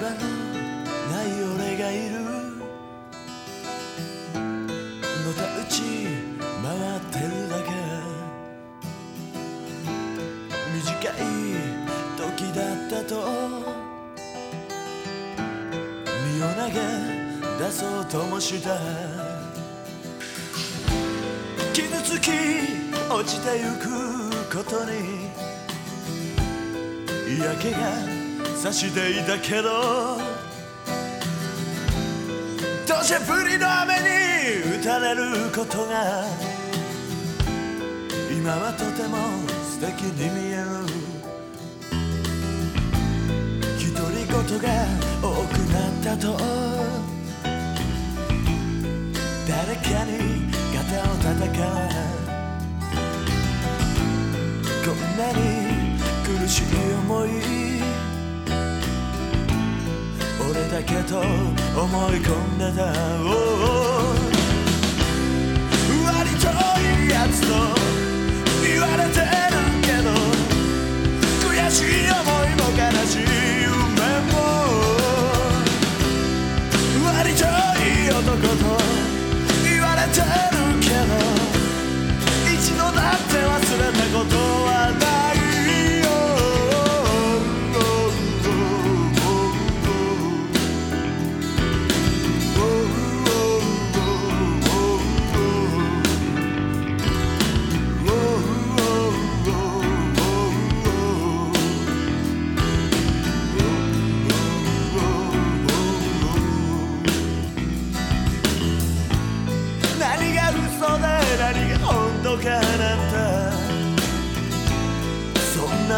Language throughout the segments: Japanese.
場のない俺がいる。のたうち回ってるだけ。短い時だったと。身を投げ出そうともした。傷つき落ちてゆくことに。嫌気がさしていたけど。土砂降りの雨に打たれることが今はとても素敵に見える。独り言が多くなったと。誰かに肩を叩かこんなに苦しい思いだけと思い込んでた、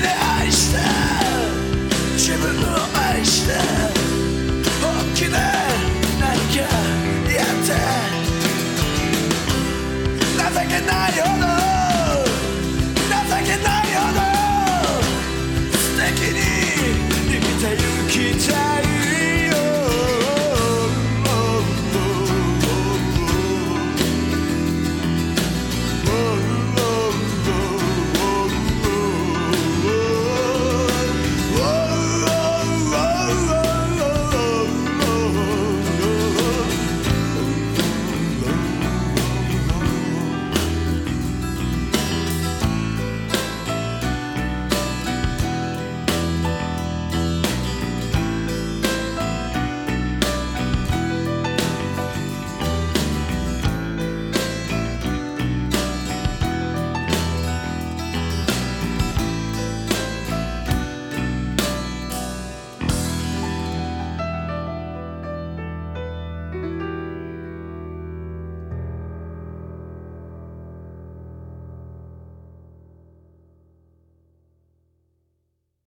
で愛して自分を愛して本気で何かやって情けないほど情けないほど素敵に生きてゆきたい